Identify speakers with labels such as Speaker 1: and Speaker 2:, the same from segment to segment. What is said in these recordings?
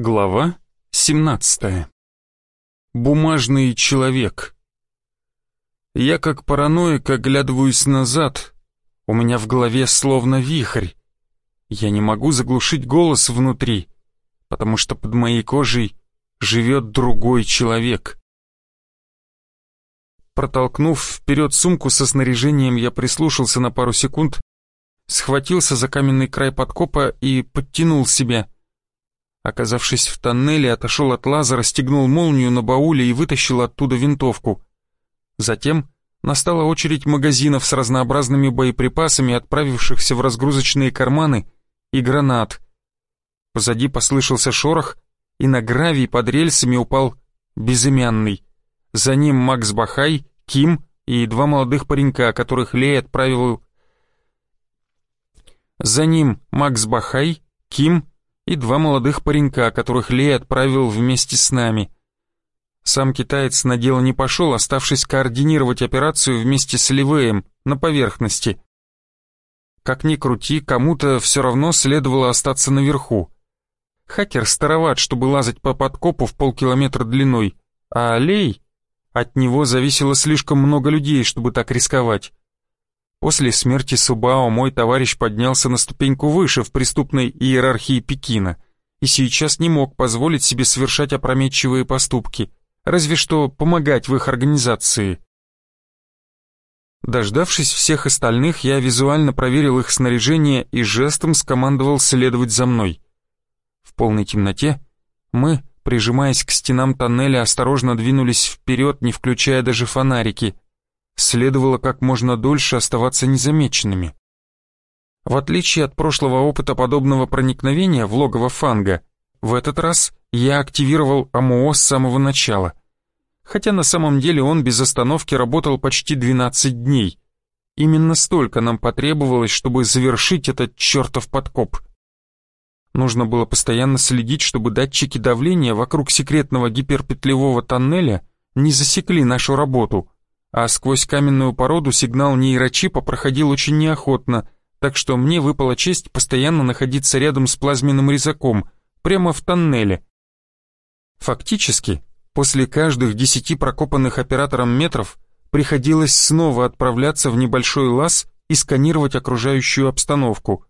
Speaker 1: Глава 17. Бумажный человек. Я как параноик оглядываюсь назад. У меня в голове словно вихрь. Я не могу заглушить голос внутри, потому что под моей кожей живет другой человек. Протолкнув вперед сумку со снаряжением, я прислушался на пару секунд, схватился за каменный край подкопа и подтянул себя — Оказавшись в тоннеле, отошел от лаза, расстегнул молнию на бауле и вытащил оттуда винтовку. Затем настала очередь магазинов с разнообразными боеприпасами, отправившихся в разгрузочные карманы, и гранат. Позади послышался шорох, и на гравий под рельсами упал безымянный. За ним Макс Бахай, Ким и два молодых паренька, которых Лей отправил... За ним Макс Бахай, Ким и два молодых паренька, которых Лей отправил вместе с нами. Сам китаец на дело не пошел, оставшись координировать операцию вместе с Ливеем на поверхности. Как ни крути, кому-то все равно следовало остаться наверху. Хакер староват, чтобы лазать по подкопу в полкилометра длиной, а Лей... От него зависело слишком много людей, чтобы так рисковать. После смерти Субао мой товарищ поднялся на ступеньку выше в преступной иерархии Пекина и сейчас не мог позволить себе совершать опрометчивые поступки, разве что помогать в их организации. Дождавшись всех остальных, я визуально проверил их снаряжение и жестом скомандовал следовать за мной. В полной темноте мы, прижимаясь к стенам тоннеля, осторожно двинулись вперед, не включая даже фонарики — следовало как можно дольше оставаться незамеченными. В отличие от прошлого опыта подобного проникновения в логово Фанга, в этот раз я активировал АМО с самого начала. Хотя на самом деле он без остановки работал почти 12 дней. Именно столько нам потребовалось, чтобы завершить этот чертов подкоп. Нужно было постоянно следить, чтобы датчики давления вокруг секретного гиперпетлевого тоннеля не засекли нашу работу — а сквозь каменную породу сигнал нейрочипа проходил очень неохотно, так что мне выпала честь постоянно находиться рядом с плазменным резаком, прямо в тоннеле. Фактически, после каждых десяти прокопанных оператором метров приходилось снова отправляться в небольшой лаз и сканировать окружающую обстановку.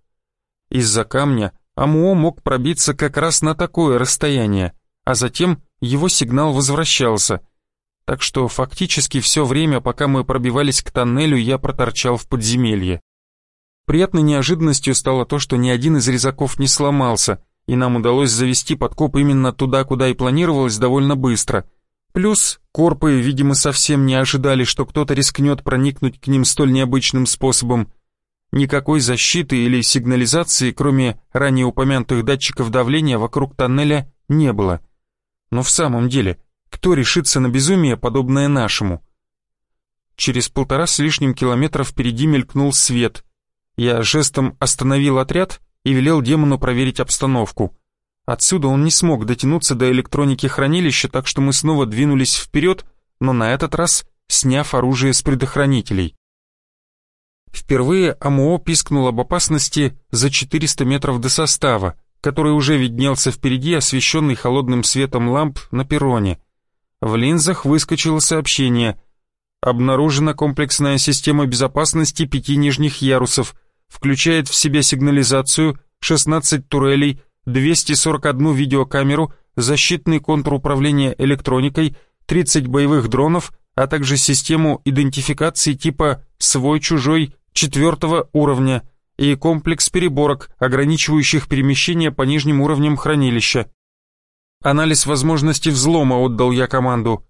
Speaker 1: Из-за камня АМО мог пробиться как раз на такое расстояние, а затем его сигнал возвращался — так что фактически все время, пока мы пробивались к тоннелю, я проторчал в подземелье. Приятной неожиданностью стало то, что ни один из резаков не сломался, и нам удалось завести подкоп именно туда, куда и планировалось довольно быстро. Плюс корпы, видимо, совсем не ожидали, что кто-то рискнет проникнуть к ним столь необычным способом. Никакой защиты или сигнализации, кроме ранее упомянутых датчиков давления, вокруг тоннеля не было. Но в самом деле, кто решится на безумие, подобное нашему? Через полтора с лишним километра впереди мелькнул свет. Я жестом остановил отряд и велел демону проверить обстановку. Отсюда он не смог дотянуться до электроники хранилища, так что мы снова двинулись вперед, но на этот раз сняв оружие с предохранителей. Впервые АМО пискнул об опасности за 400 метров до состава, который уже виднелся впереди, освещенный холодным светом ламп на перроне. В линзах выскочило сообщение. Обнаружена комплексная система безопасности пяти нижних ярусов, включает в себя сигнализацию, 16 турелей, 241 видеокамеру, защитный контур управления электроникой, 30 боевых дронов, а также систему идентификации типа «свой-чужой» четвертого уровня и комплекс переборок, ограничивающих перемещение по нижним уровням хранилища. Анализ возможности взлома отдал я команду.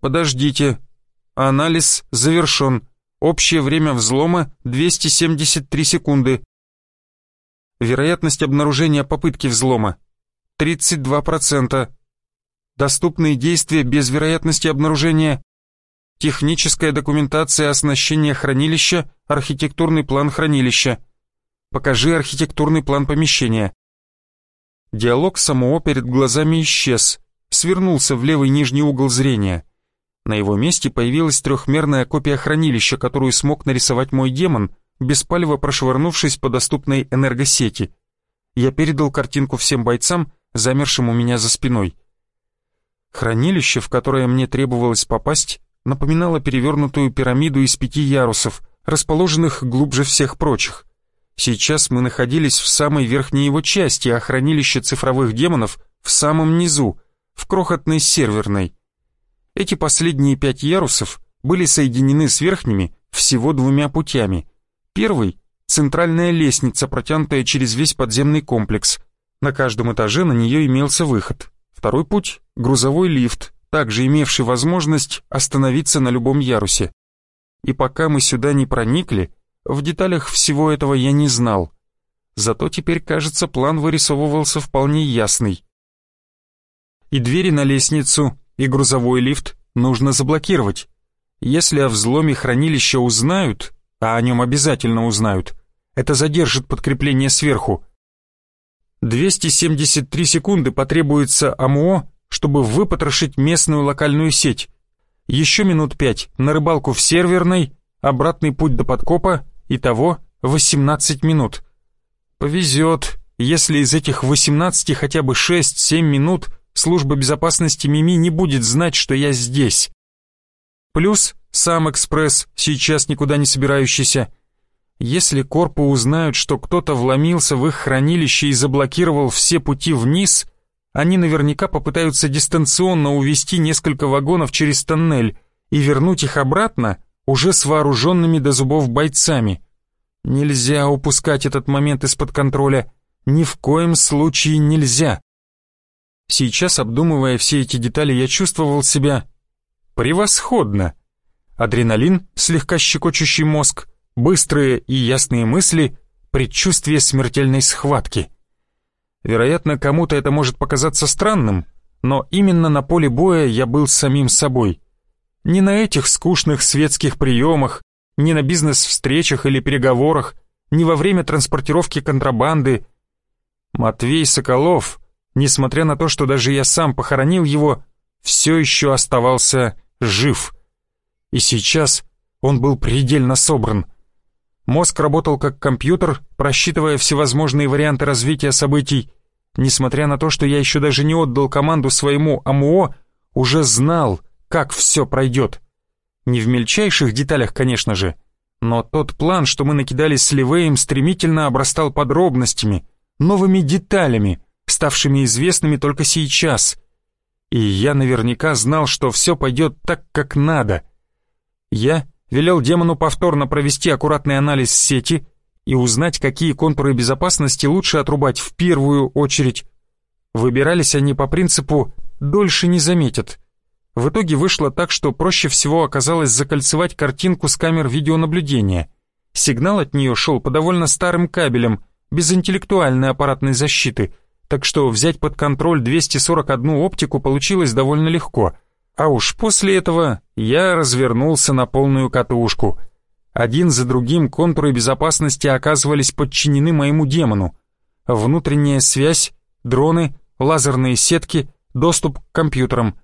Speaker 1: Подождите. Анализ завершен. Общее время взлома 273 секунды. Вероятность обнаружения попытки взлома 32%. Доступные действия без вероятности обнаружения. Техническая документация оснащения хранилища, архитектурный план хранилища. Покажи архитектурный план помещения. Диалог самого перед глазами исчез, свернулся в левый нижний угол зрения. На его месте появилась трехмерная копия хранилища, которую смог нарисовать мой демон, беспалево прошвырнувшись по доступной энергосети. Я передал картинку всем бойцам, замершим у меня за спиной. Хранилище, в которое мне требовалось попасть, напоминало перевернутую пирамиду из пяти ярусов, расположенных глубже всех прочих. Сейчас мы находились в самой верхней его части, а хранилище цифровых демонов в самом низу, в крохотной серверной. Эти последние пять ярусов были соединены с верхними всего двумя путями. Первый — центральная лестница, протянутая через весь подземный комплекс. На каждом этаже на нее имелся выход. Второй путь — грузовой лифт, также имевший возможность остановиться на любом ярусе. И пока мы сюда не проникли, в деталях всего этого я не знал. Зато теперь, кажется, план вырисовывался вполне ясный. И двери на лестницу, и грузовой лифт нужно заблокировать. Если о взломе хранилища узнают, а о нем обязательно узнают, это задержит подкрепление сверху. 273 секунды потребуется АМО, чтобы выпотрошить местную локальную сеть. Еще минут пять на рыбалку в серверной, обратный путь до подкопа, итого 18 минут. Повезет, если из этих 18 хотя бы 6-7 минут служба безопасности Мими не будет знать, что я здесь. Плюс сам экспресс, сейчас никуда не собирающийся. Если корпы узнают, что кто-то вломился в их хранилище и заблокировал все пути вниз, они наверняка попытаются дистанционно увести несколько вагонов через тоннель и вернуть их обратно уже с вооруженными до зубов бойцами. Нельзя упускать этот момент из-под контроля. Ни в коем случае нельзя. Сейчас, обдумывая все эти детали, я чувствовал себя Превосходно! Адреналин, слегка щекочущий мозг, быстрые и ясные мысли, предчувствие смертельной схватки. Вероятно, кому-то это может показаться странным, но именно на поле боя я был самим собой. Не на этих скучных светских приемах, не на бизнес-встречах или переговорах, не во время транспортировки контрабанды. Матвей Соколов, несмотря на то, что даже я сам похоронил его, все еще оставался жив. И сейчас он был предельно собран. Мозг работал как компьютер, просчитывая всевозможные варианты развития событий. Несмотря на то, что я еще даже не отдал команду своему АМО, уже знал, как все пройдет. Не в мельчайших деталях, конечно же, но тот план, что мы накидали с Ливеем, стремительно обрастал подробностями, новыми деталями, ставшими известными только сейчас и я наверняка знал, что все пойдет так, как надо. Я велел демону повторно провести аккуратный анализ сети и узнать, какие контуры безопасности лучше отрубать в первую очередь. Выбирались они по принципу «дольше не заметят». В итоге вышло так, что проще всего оказалось закольцевать картинку с камер видеонаблюдения. Сигнал от нее шел по довольно старым кабелям, без интеллектуальной аппаратной защиты – так что взять под контроль 241 оптику получилось довольно легко. А уж после этого я развернулся на полную катушку. Один за другим контуры безопасности оказывались подчинены моему демону. Внутренняя связь, дроны, лазерные сетки, доступ к компьютерам.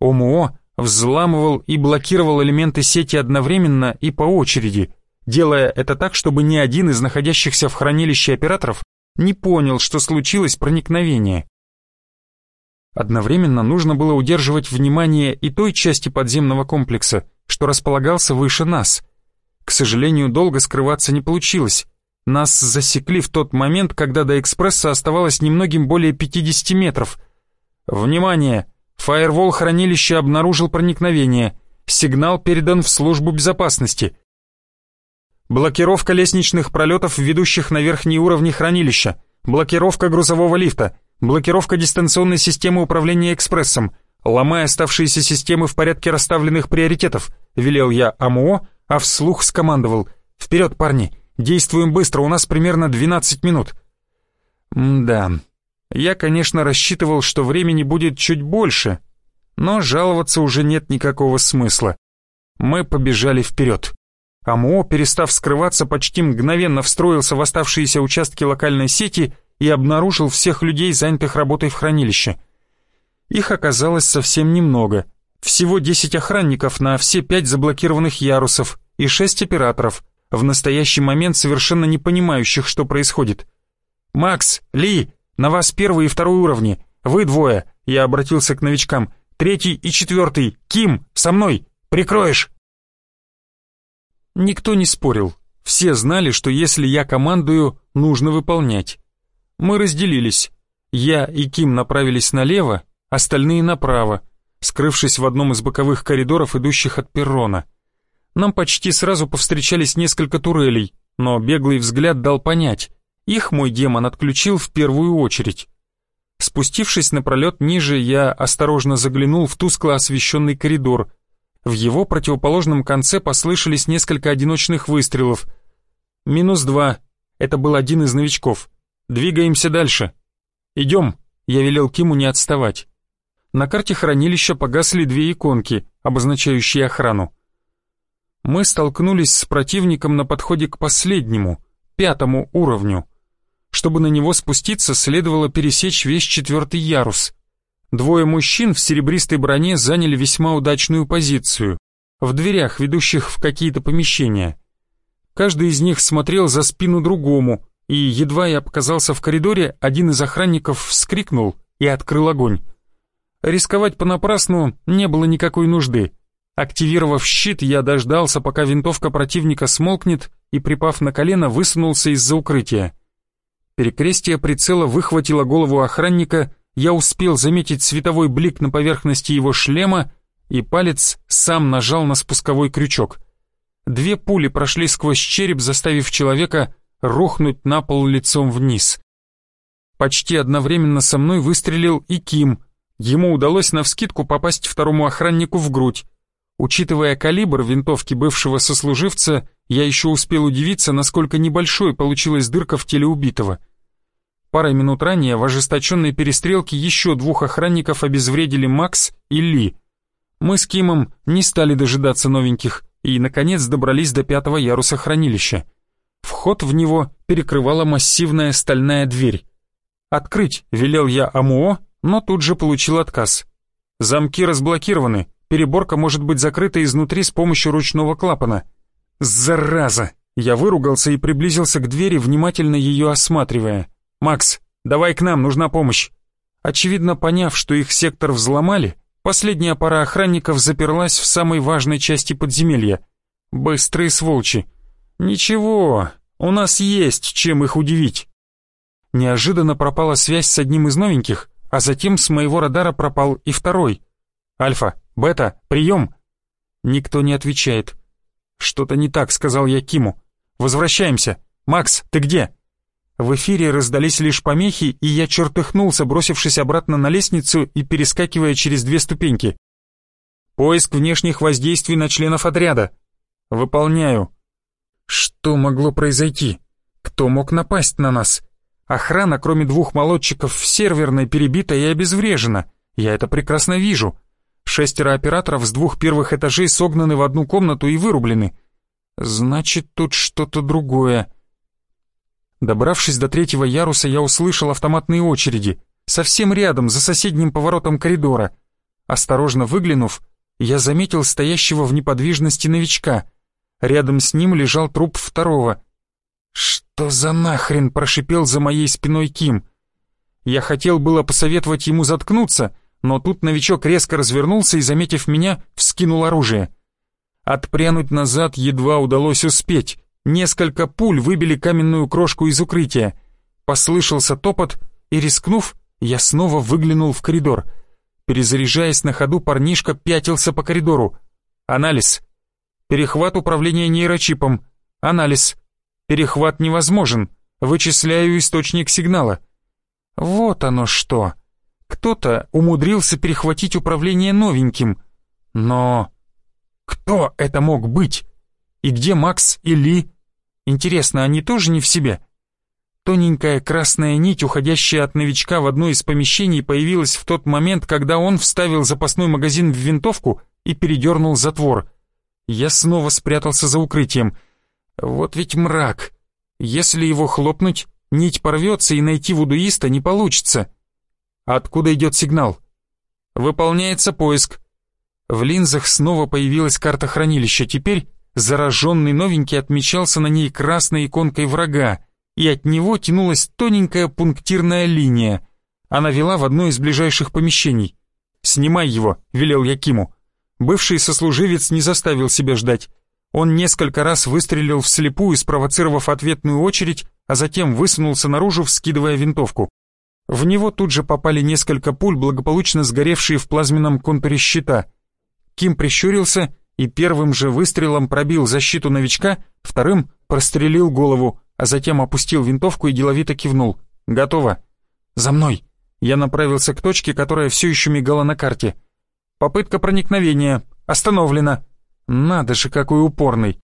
Speaker 1: ОМО взламывал и блокировал элементы сети одновременно и по очереди, делая это так, чтобы ни один из находящихся в хранилище операторов не понял, что случилось проникновение. Одновременно нужно было удерживать внимание и той части подземного комплекса, что располагался выше нас. К сожалению, долго скрываться не получилось. Нас засекли в тот момент, когда до экспресса оставалось немногим более 50 метров. Внимание! Фаервол хранилища обнаружил проникновение. Сигнал передан в службу безопасности. Блокировка лестничных пролетов, ведущих на верхние уровни хранилища. Блокировка грузового лифта. Блокировка дистанционной системы управления экспрессом. Ломая оставшиеся системы в порядке расставленных приоритетов, велел я АМО, а вслух скомандовал. «Вперед, парни! Действуем быстро, у нас примерно 12 минут». да, я, конечно, рассчитывал, что времени будет чуть больше, но жаловаться уже нет никакого смысла. Мы побежали вперед. АМО, перестав скрываться, почти мгновенно встроился в оставшиеся участки локальной сети и обнаружил всех людей, занятых работой в хранилище. Их оказалось совсем немного. Всего 10 охранников на все 5 заблокированных ярусов и 6 операторов, в настоящий момент совершенно не понимающих, что происходит. «Макс, Ли, на вас первый и второй уровни. Вы двое, я обратился к новичкам. Третий и четвертый, Ким, со мной, прикроешь. Никто не спорил. Все знали, что если я командую, нужно выполнять. Мы разделились. Я и Ким направились налево, остальные направо, скрывшись в одном из боковых коридоров, идущих от перрона. Нам почти сразу повстречались несколько турелей, но беглый взгляд дал понять, их мой демон отключил в первую очередь. Спустившись напролет ниже, я осторожно заглянул в тускло освещенный коридор. В его противоположном конце послышались несколько одиночных выстрелов. Минус два. Это был один из новичков. Двигаемся дальше. Идем. Я велел Киму не отставать. На карте хранилища погасли две иконки, обозначающие охрану. Мы столкнулись с противником на подходе к последнему, пятому уровню. Чтобы на него спуститься, следовало пересечь весь четвертый ярус. Двое мужчин в серебристой броне заняли весьма удачную позицию, в дверях, ведущих в какие-то помещения. Каждый из них смотрел за спину другому, и едва я показался в коридоре, один из охранников вскрикнул и открыл огонь. Рисковать понапрасну не было никакой нужды. Активировав щит, я дождался, пока винтовка противника смолкнет, и, припав на колено, высунулся из-за укрытия. Перекрестие прицела выхватило голову охранника, я успел заметить световой блик на поверхности его шлема, и палец сам нажал на спусковой крючок. Две пули прошли сквозь череп, заставив человека рухнуть на пол лицом вниз. Почти одновременно со мной выстрелил и Ким. Ему удалось навскидку попасть второму охраннику в грудь. Учитывая калибр винтовки бывшего сослуживца, я еще успел удивиться, насколько небольшой получилась дырка в теле убитого. Парой минут ранее в ожесточенной перестрелке еще двух охранников обезвредили Макс и Ли. Мы с Кимом не стали дожидаться новеньких и, наконец, добрались до пятого яруса хранилища. Вход в него перекрывала массивная стальная дверь. «Открыть», — велел я АМО, но тут же получил отказ. «Замки разблокированы, переборка может быть закрыта изнутри с помощью ручного клапана». «Зараза!» Я выругался и приблизился к двери, внимательно ее осматривая. «Макс, давай к нам, нужна помощь». Очевидно, поняв, что их сектор взломали, последняя пара охранников заперлась в самой важной части подземелья. Быстрые сволчи. «Ничего, у нас есть чем их удивить». Неожиданно пропала связь с одним из новеньких, а затем с моего радара пропал и второй. «Альфа, Бета, прием!» Никто не отвечает. «Что-то не так», — сказал я Киму. «Возвращаемся. Макс, ты где?» В эфире раздались лишь помехи, и я чертыхнулся, бросившись обратно на лестницу и перескакивая через две ступеньки. «Поиск внешних воздействий на членов отряда». «Выполняю». Что могло произойти? Кто мог напасть на нас? Охрана, кроме двух молодчиков, в серверной перебита и обезврежена. Я это прекрасно вижу. Шестеро операторов с двух первых этажей согнаны в одну комнату и вырублены. Значит, тут что-то другое. Добравшись до третьего яруса, я услышал автоматные очереди. Совсем рядом, за соседним поворотом коридора. Осторожно выглянув, я заметил стоящего в неподвижности новичка — Рядом с ним лежал труп второго. «Что за нахрен?» — прошипел за моей спиной Ким. Я хотел было посоветовать ему заткнуться, но тут новичок резко развернулся и, заметив меня, вскинул оружие. Отпрянуть назад едва удалось успеть. Несколько пуль выбили каменную крошку из укрытия. Послышался топот, и, рискнув, я снова выглянул в коридор. Перезаряжаясь на ходу, парнишка пятился по коридору. Анализ. Перехват управления нейрочипом. Анализ. Перехват невозможен. Вычисляю источник сигнала. Вот оно что. Кто-то умудрился перехватить управление новеньким. Но кто это мог быть? И где Макс и Ли? Интересно, они тоже не в себе? Тоненькая красная нить, уходящая от новичка в одно из помещений, появилась в тот момент, когда он вставил запасной магазин в винтовку и передернул затвор. Я снова спрятался за укрытием. Вот ведь мрак. Если его хлопнуть, нить порвется и найти вудуиста не получится. Откуда идет сигнал? Выполняется поиск. В линзах снова появилась карта хранилища. Теперь зараженный новенький отмечался на ней красной иконкой врага, и от него тянулась тоненькая пунктирная линия. Она вела в одно из ближайших помещений. «Снимай его», — велел я Киму. Бывший сослуживец не заставил себя ждать. Он несколько раз выстрелил вслепую, спровоцировав ответную очередь, а затем высунулся наружу, вскидывая винтовку. В него тут же попали несколько пуль, благополучно сгоревшие в плазменном контуре щита. Ким прищурился и первым же выстрелом пробил защиту новичка, вторым прострелил голову, а затем опустил винтовку и деловито кивнул. «Готово». «За мной!» Я направился к точке, которая все еще мигала на карте. «Попытка проникновения. Остановлена». «Надо же, какой упорный!»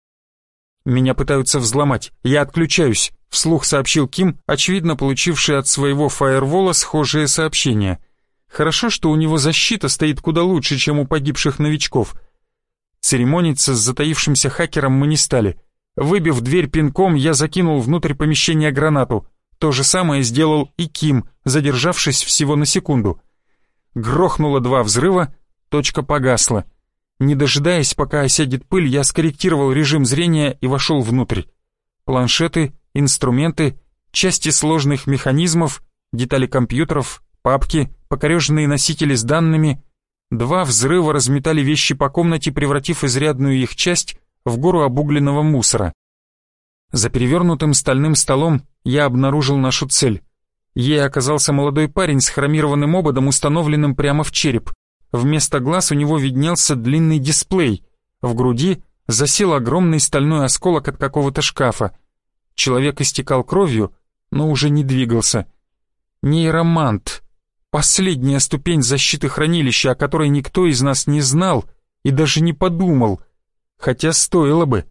Speaker 1: «Меня пытаются взломать. Я отключаюсь», — вслух сообщил Ким, очевидно получивший от своего фаервола схожее сообщение. «Хорошо, что у него защита стоит куда лучше, чем у погибших новичков». Церемониться с затаившимся хакером мы не стали. Выбив дверь пинком, я закинул внутрь помещения гранату. То же самое сделал и Ким, задержавшись всего на секунду. Грохнуло два взрыва, точка погасла. Не дожидаясь, пока осядет пыль, я скорректировал режим зрения и вошел внутрь. Планшеты, инструменты, части сложных механизмов, детали компьютеров, папки, покореженные носители с данными. Два взрыва разметали вещи по комнате, превратив изрядную их часть в гору обугленного мусора. За перевернутым стальным столом я обнаружил нашу цель. Ей оказался молодой парень с хромированным ободом, установленным прямо в череп. Вместо глаз у него виднелся длинный дисплей. В груди засел огромный стальной осколок от какого-то шкафа. Человек истекал кровью, но уже не двигался. Нейромант. Последняя ступень защиты хранилища, о которой никто из нас не знал и даже не подумал. Хотя стоило бы.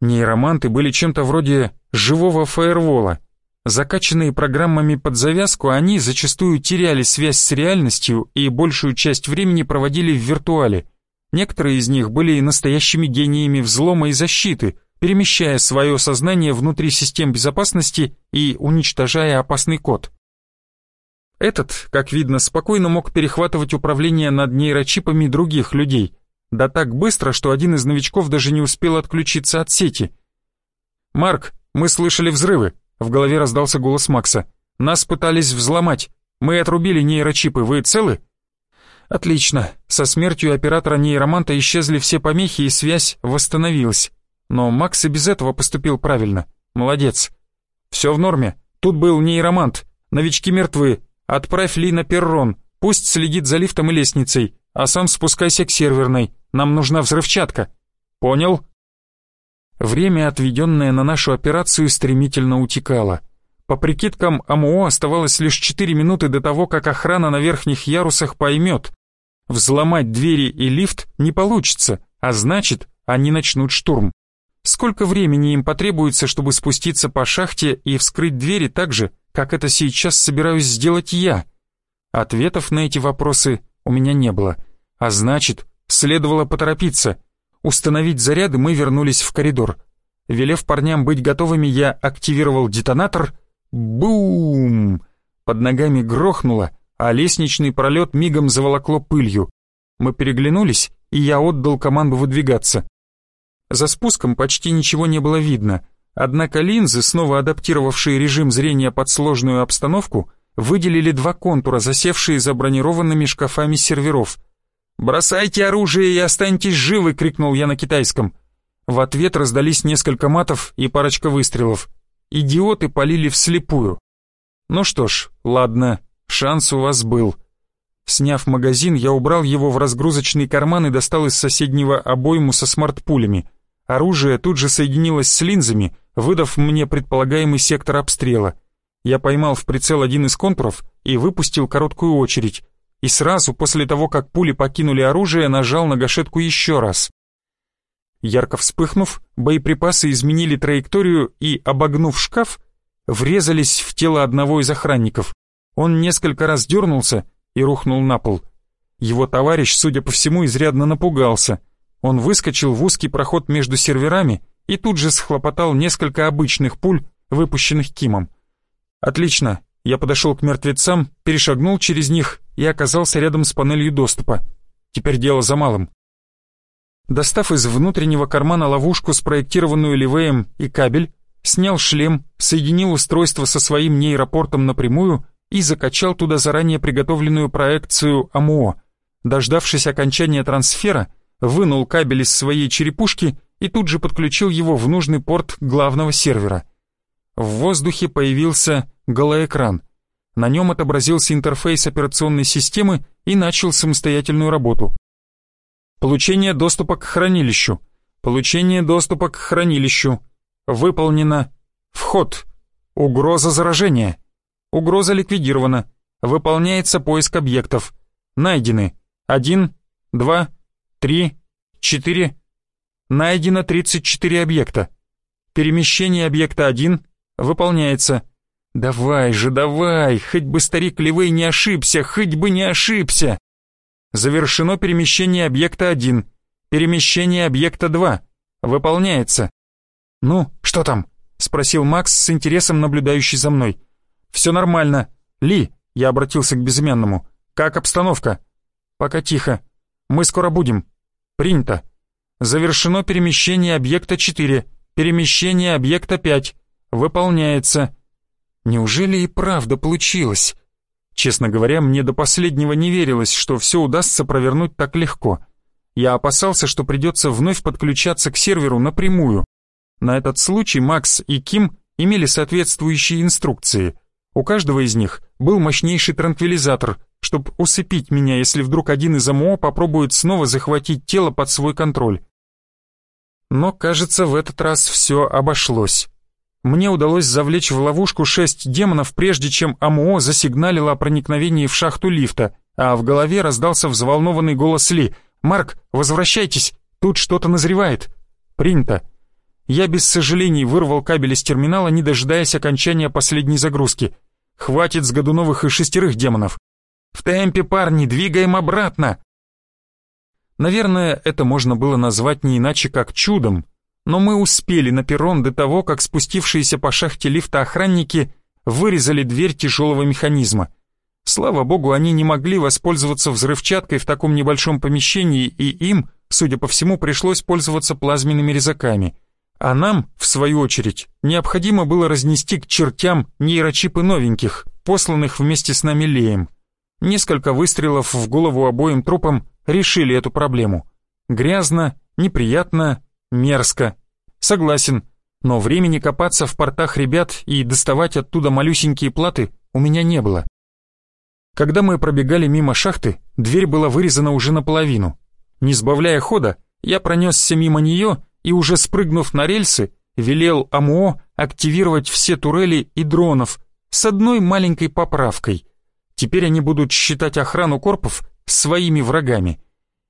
Speaker 1: Нейроманты были чем-то вроде живого фаервола — Закачанные программами под завязку, они зачастую теряли связь с реальностью и большую часть времени проводили в виртуале. Некоторые из них были настоящими гениями взлома и защиты, перемещая свое сознание внутри систем безопасности и уничтожая опасный код. Этот, как видно, спокойно мог перехватывать управление над нейрочипами других людей, да так быстро, что один из новичков даже не успел отключиться от сети. «Марк, мы слышали взрывы», в голове раздался голос Макса. «Нас пытались взломать. Мы отрубили нейрочипы. Вы целы?» «Отлично. Со смертью оператора нейроманта исчезли все помехи и связь восстановилась. Но Макс и без этого поступил правильно. Молодец. Все в норме. Тут был нейромант. Новички мертвы. Отправь Ли на перрон. Пусть следит за лифтом и лестницей. А сам спускайся к серверной. Нам нужна взрывчатка. Понял?» Время, отведенное на нашу операцию, стремительно утекало. По прикидкам АМО оставалось лишь 4 минуты до того, как охрана на верхних ярусах поймет. Взломать двери и лифт не получится, а значит, они начнут штурм. Сколько времени им потребуется, чтобы спуститься по шахте и вскрыть двери так же, как это сейчас собираюсь сделать я? Ответов на эти вопросы у меня не было, а значит, следовало поторопиться — Установить заряды мы вернулись в коридор. Велев парням быть готовыми, я активировал детонатор. Бум! Под ногами грохнуло, а лестничный пролет мигом заволокло пылью. Мы переглянулись, и я отдал команду выдвигаться. За спуском почти ничего не было видно, однако линзы, снова адаптировавшие режим зрения под сложную обстановку, выделили два контура, засевшие за бронированными шкафами серверов — «Бросайте оружие и останьтесь живы!» — крикнул я на китайском. В ответ раздались несколько матов и парочка выстрелов. Идиоты полили вслепую. Ну что ж, ладно, шанс у вас был. Сняв магазин, я убрал его в разгрузочный карман и достал из соседнего обойму со смарт-пулями. Оружие тут же соединилось с линзами, выдав мне предполагаемый сектор обстрела. Я поймал в прицел один из контуров и выпустил короткую очередь и сразу после того, как пули покинули оружие, нажал на гашетку еще раз. Ярко вспыхнув, боеприпасы изменили траекторию и, обогнув шкаф, врезались в тело одного из охранников. Он несколько раз дернулся и рухнул на пол. Его товарищ, судя по всему, изрядно напугался. Он выскочил в узкий проход между серверами и тут же схлопотал несколько обычных пуль, выпущенных Кимом. «Отлично, я подошел к мертвецам, перешагнул через них и оказался рядом с панелью доступа. Теперь дело за малым. Достав из внутреннего кармана ловушку, спроектированную Ливеем, и кабель, снял шлем, соединил устройство со своим нейропортом напрямую и закачал туда заранее приготовленную проекцию АМО. Дождавшись окончания трансфера, вынул кабель из своей черепушки и тут же подключил его в нужный порт главного сервера. В воздухе появился голоэкран. На нем отобразился интерфейс операционной системы и начал самостоятельную работу. Получение доступа к хранилищу. Получение доступа к хранилищу. Выполнено. Вход. Угроза заражения. Угроза ликвидирована. Выполняется поиск объектов. Найдены. Один, два, три, четыре. Найдено 34 объекта. Перемещение объекта 1 выполняется. Давай же, давай, хоть бы старик Ливей не ошибся, хоть бы не ошибся. Завершено перемещение объекта 1. Перемещение объекта 2. Выполняется. Ну, что там? Спросил Макс с интересом, наблюдающий за мной. Все нормально. Ли, я обратился к безымянному. Как обстановка? Пока тихо. Мы скоро будем. Принято. Завершено перемещение объекта 4. Перемещение объекта 5. Выполняется. Неужели и правда получилось? Честно говоря, мне до последнего не верилось, что все удастся провернуть так легко. Я опасался, что придется вновь подключаться к серверу напрямую. На этот случай Макс и Ким имели соответствующие инструкции. У каждого из них был мощнейший транквилизатор, чтобы усыпить меня, если вдруг один из АМО попробует снова захватить тело под свой контроль. Но, кажется, в этот раз все обошлось мне удалось завлечь в ловушку шесть демонов, прежде чем АМО засигналило о проникновении в шахту лифта, а в голове раздался взволнованный голос Ли. «Марк, возвращайтесь, тут что-то назревает». «Принято». Я без сожалений вырвал кабель из терминала, не дожидаясь окончания последней загрузки. «Хватит с Годуновых и шестерых демонов». «В темпе, парни, двигаем обратно!» Наверное, это можно было назвать не иначе как чудом, но мы успели на перрон до того, как спустившиеся по шахте лифта охранники вырезали дверь тяжелого механизма. Слава богу, они не могли воспользоваться взрывчаткой в таком небольшом помещении, и им, судя по всему, пришлось пользоваться плазменными резаками. А нам, в свою очередь, необходимо было разнести к чертям нейрочипы новеньких, посланных вместе с нами Леем. Несколько выстрелов в голову обоим трупам решили эту проблему. Грязно, неприятно, Мерзко. Согласен, но времени копаться в портах ребят и доставать оттуда малюсенькие платы у меня не было. Когда мы пробегали мимо шахты, дверь была вырезана уже наполовину. Не сбавляя хода, я пронесся мимо нее и, уже спрыгнув на рельсы, велел АМО активировать все турели и дронов с одной маленькой поправкой. Теперь они будут считать охрану корпов своими врагами.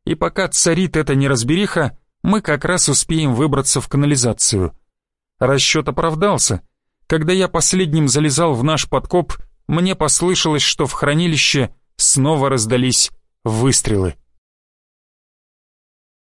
Speaker 1: И пока царит эта неразбериха, мы как раз успеем выбраться в канализацию. Расчет оправдался. Когда я последним залезал в наш подкоп, мне послышалось, что в хранилище снова раздались выстрелы.